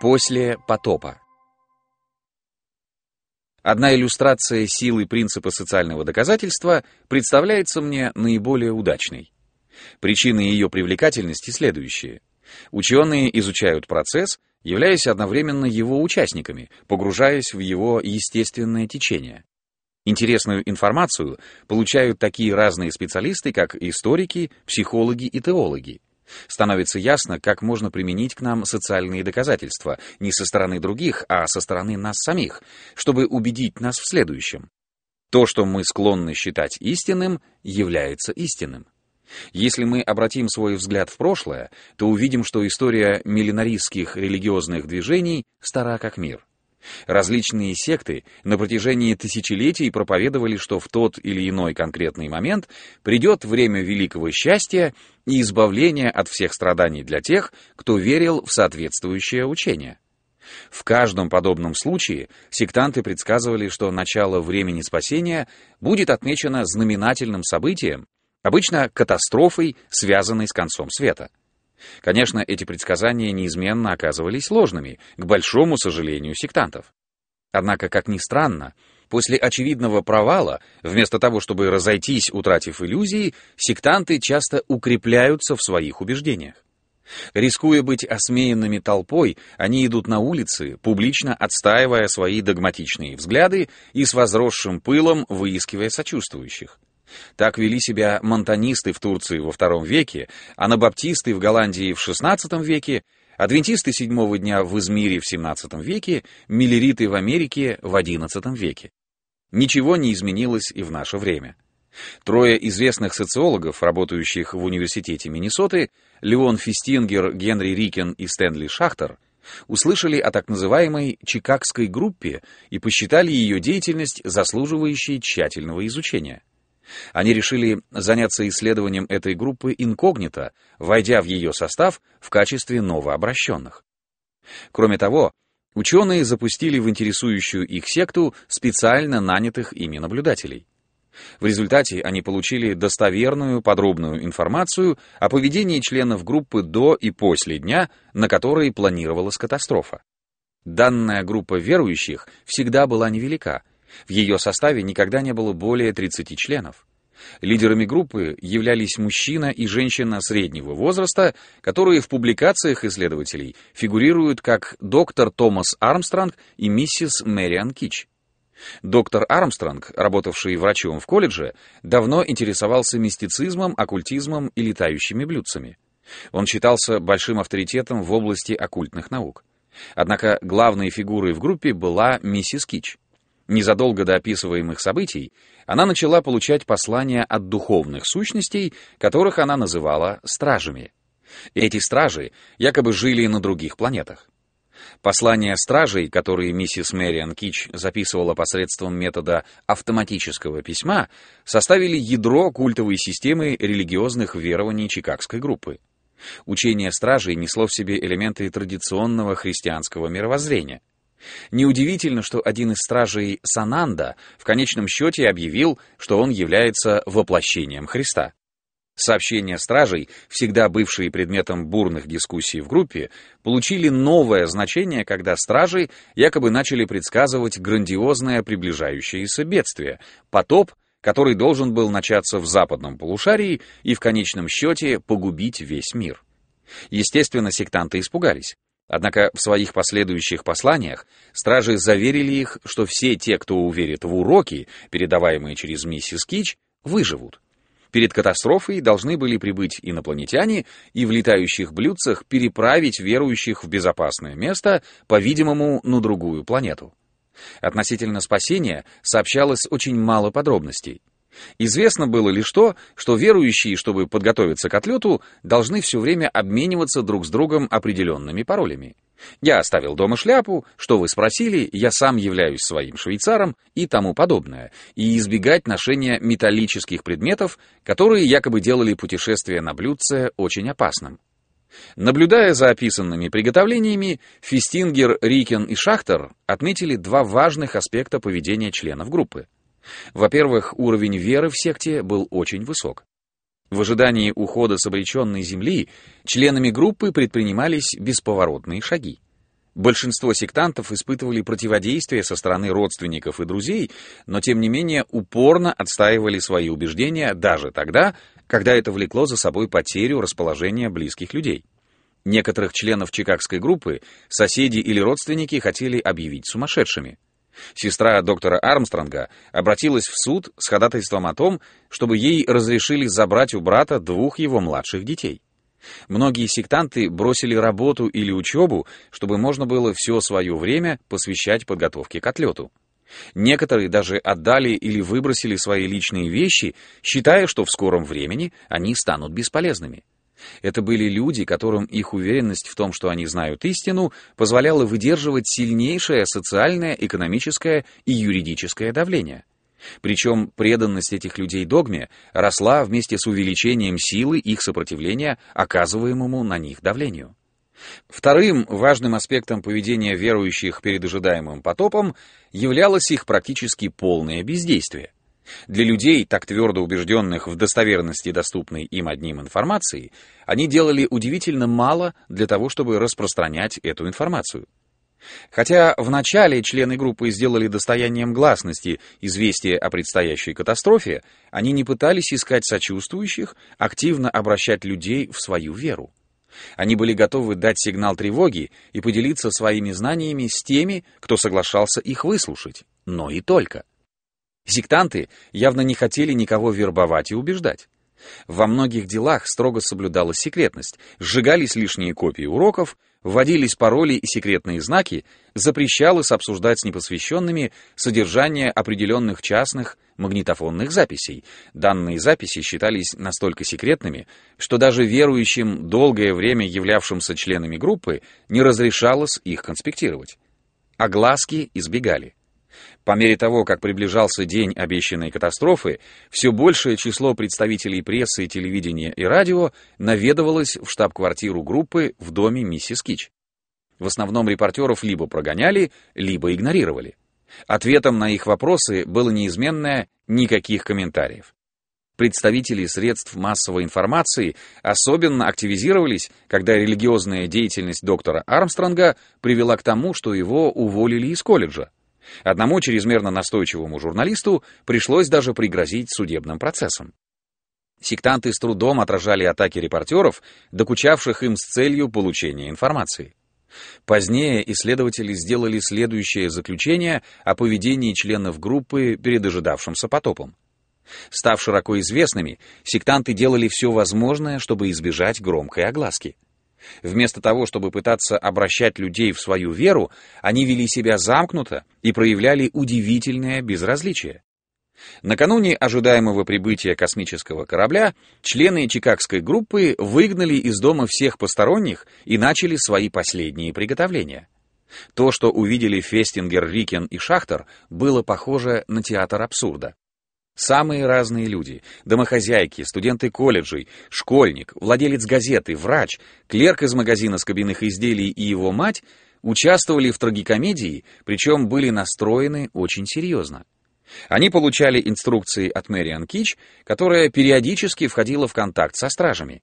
После потопа. Одна иллюстрация силы принципа социального доказательства представляется мне наиболее удачной. Причины ее привлекательности следующие. Ученые изучают процесс, являясь одновременно его участниками, погружаясь в его естественное течение. Интересную информацию получают такие разные специалисты, как историки, психологи и теологи. Становится ясно, как можно применить к нам социальные доказательства не со стороны других, а со стороны нас самих, чтобы убедить нас в следующем. То, что мы склонны считать истинным, является истинным. Если мы обратим свой взгляд в прошлое, то увидим, что история миллинаристских религиозных движений стара как мир. Различные секты на протяжении тысячелетий проповедовали, что в тот или иной конкретный момент придет время великого счастья и избавления от всех страданий для тех, кто верил в соответствующее учение. В каждом подобном случае сектанты предсказывали, что начало времени спасения будет отмечено знаменательным событием, обычно катастрофой, связанной с концом света. Конечно, эти предсказания неизменно оказывались ложными, к большому сожалению сектантов. Однако, как ни странно, после очевидного провала, вместо того, чтобы разойтись, утратив иллюзии, сектанты часто укрепляются в своих убеждениях. Рискуя быть осмеянными толпой, они идут на улицы, публично отстаивая свои догматичные взгляды и с возросшим пылом выискивая сочувствующих. Так вели себя монтанисты в Турции во II веке, анабаптисты в Голландии в XVI веке, адвентисты седьмого дня в Измире в XVII веке, миллериты в Америке в XI веке. Ничего не изменилось и в наше время. Трое известных социологов, работающих в университете Миннесоты, Леон Фистингер, Генри Рикен и Стэнли Шахтер, услышали о так называемой Чикагской группе и посчитали ее деятельность заслуживающей тщательного изучения. Они решили заняться исследованием этой группы инкогнито, войдя в ее состав в качестве новообращенных. Кроме того, ученые запустили в интересующую их секту специально нанятых ими наблюдателей. В результате они получили достоверную, подробную информацию о поведении членов группы до и после дня, на который планировалась катастрофа. Данная группа верующих всегда была невелика — в ее составе никогда не было более 30 членов. Лидерами группы являлись мужчина и женщина среднего возраста, которые в публикациях исследователей фигурируют как доктор Томас Армстронг и миссис Мэриан Кич. Доктор Армстронг, работавший врачом в колледже, давно интересовался мистицизмом, оккультизмом и летающими блюдцами. Он считался большим авторитетом в области оккультных наук. Однако главной фигурой в группе была миссис Кич. Незадолго до описываемых событий она начала получать послания от духовных сущностей, которых она называла стражами. Эти стражи якобы жили на других планетах. Послания стражей, которые миссис Мэриан Кич записывала посредством метода автоматического письма, составили ядро культовой системы религиозных верований Чикагской группы. Учение стражей несло в себе элементы традиционного христианского мировоззрения. Неудивительно, что один из стражей Сананда в конечном счете объявил, что он является воплощением Христа. Сообщения стражей, всегда бывшие предметом бурных дискуссий в группе, получили новое значение, когда стражи якобы начали предсказывать грандиозное приближающееся бедствие — потоп, который должен был начаться в западном полушарии и в конечном счете погубить весь мир. Естественно, сектанты испугались. Однако в своих последующих посланиях стражи заверили их, что все те, кто уверит в уроки, передаваемые через миссис Кич, выживут. Перед катастрофой должны были прибыть инопланетяне и в летающих блюдцах переправить верующих в безопасное место, по-видимому, на другую планету. Относительно спасения сообщалось очень мало подробностей. Известно было лишь то, что верующие, чтобы подготовиться к отлету, должны все время обмениваться друг с другом определенными паролями. Я оставил дома шляпу, что вы спросили, я сам являюсь своим швейцаром и тому подобное, и избегать ношения металлических предметов, которые якобы делали путешествие на блюдце очень опасным. Наблюдая за описанными приготовлениями, Фистингер, Рикен и Шахтер отметили два важных аспекта поведения членов группы. Во-первых, уровень веры в секте был очень высок. В ожидании ухода с обреченной земли членами группы предпринимались бесповоротные шаги. Большинство сектантов испытывали противодействие со стороны родственников и друзей, но тем не менее упорно отстаивали свои убеждения даже тогда, когда это влекло за собой потерю расположения близких людей. Некоторых членов чикагской группы соседи или родственники хотели объявить сумасшедшими. Сестра доктора Армстронга обратилась в суд с ходатайством о том, чтобы ей разрешили забрать у брата двух его младших детей. Многие сектанты бросили работу или учебу, чтобы можно было все свое время посвящать подготовке к отлету. Некоторые даже отдали или выбросили свои личные вещи, считая, что в скором времени они станут бесполезными. Это были люди, которым их уверенность в том, что они знают истину, позволяла выдерживать сильнейшее социальное, экономическое и юридическое давление. Причем преданность этих людей догме росла вместе с увеличением силы их сопротивления оказываемому на них давлению. Вторым важным аспектом поведения верующих перед ожидаемым потопом являлось их практически полное бездействие. Для людей, так твердо убежденных в достоверности доступной им одним информации, они делали удивительно мало для того, чтобы распространять эту информацию. Хотя вначале члены группы сделали достоянием гласности известие о предстоящей катастрофе, они не пытались искать сочувствующих, активно обращать людей в свою веру. Они были готовы дать сигнал тревоги и поделиться своими знаниями с теми, кто соглашался их выслушать, но и только. Сектанты явно не хотели никого вербовать и убеждать. Во многих делах строго соблюдалась секретность, сжигались лишние копии уроков, вводились пароли и секретные знаки, запрещалось обсуждать с непосвященными содержание определенных частных магнитофонных записей. Данные записи считались настолько секретными, что даже верующим, долгое время являвшимся членами группы, не разрешалось их конспектировать. Огласки избегали. По мере того, как приближался день обещанной катастрофы, все большее число представителей прессы, телевидения и радио наведывалось в штаб-квартиру группы в доме миссис Кич. В основном репортеров либо прогоняли, либо игнорировали. Ответом на их вопросы было неизменное «никаких комментариев». Представители средств массовой информации особенно активизировались, когда религиозная деятельность доктора Армстронга привела к тому, что его уволили из колледжа. Одному чрезмерно настойчивому журналисту пришлось даже пригрозить судебным процессом. Сектанты с трудом отражали атаки репортеров, докучавших им с целью получения информации. Позднее исследователи сделали следующее заключение о поведении членов группы перед ожидавшимся потопом. Став широко известными, сектанты делали все возможное, чтобы избежать громкой огласки. Вместо того, чтобы пытаться обращать людей в свою веру, они вели себя замкнуто и проявляли удивительное безразличие. Накануне ожидаемого прибытия космического корабля члены чикагской группы выгнали из дома всех посторонних и начали свои последние приготовления. То, что увидели Фестингер, Рикен и Шахтер, было похоже на театр абсурда. Самые разные люди — домохозяйки, студенты колледжей, школьник, владелец газеты, врач, клерк из магазина скобяных изделий и его мать — участвовали в трагикомедии, причем были настроены очень серьезно. Они получали инструкции от Мэриан Кич, которая периодически входила в контакт со стражами.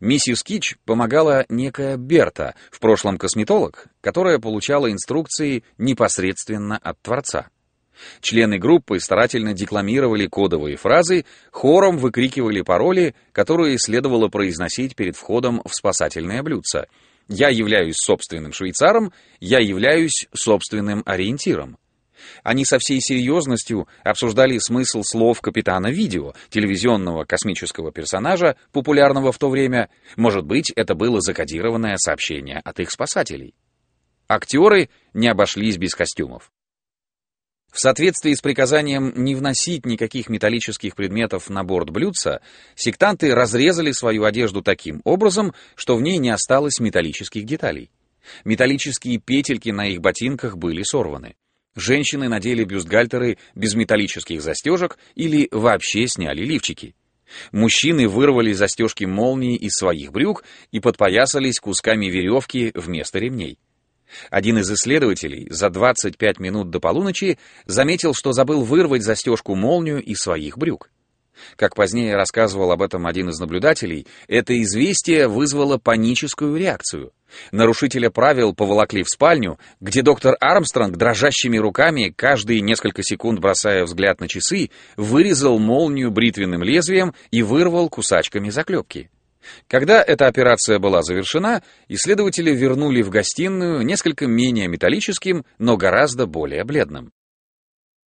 Миссис Кич помогала некая Берта, в прошлом косметолог, которая получала инструкции непосредственно от Творца. Члены группы старательно декламировали кодовые фразы, хором выкрикивали пароли, которые следовало произносить перед входом в спасательное блюдце. «Я являюсь собственным швейцаром», «Я являюсь собственным ориентиром». Они со всей серьезностью обсуждали смысл слов капитана Видео, телевизионного космического персонажа, популярного в то время. Может быть, это было закодированное сообщение от их спасателей. Актеры не обошлись без костюмов. В соответствии с приказанием не вносить никаких металлических предметов на борт блюдца, сектанты разрезали свою одежду таким образом, что в ней не осталось металлических деталей. Металлические петельки на их ботинках были сорваны. Женщины надели бюстгальтеры без металлических застежек или вообще сняли лифчики. Мужчины вырвали застежки молнии из своих брюк и подпоясались кусками веревки вместо ремней. Один из исследователей за 25 минут до полуночи заметил, что забыл вырвать застежку молнию из своих брюк. Как позднее рассказывал об этом один из наблюдателей, это известие вызвало паническую реакцию. Нарушителя правил поволокли в спальню, где доктор Армстронг дрожащими руками, каждые несколько секунд бросая взгляд на часы, вырезал молнию бритвенным лезвием и вырвал кусачками заклепки. Когда эта операция была завершена, исследователи вернули в гостиную несколько менее металлическим, но гораздо более бледным.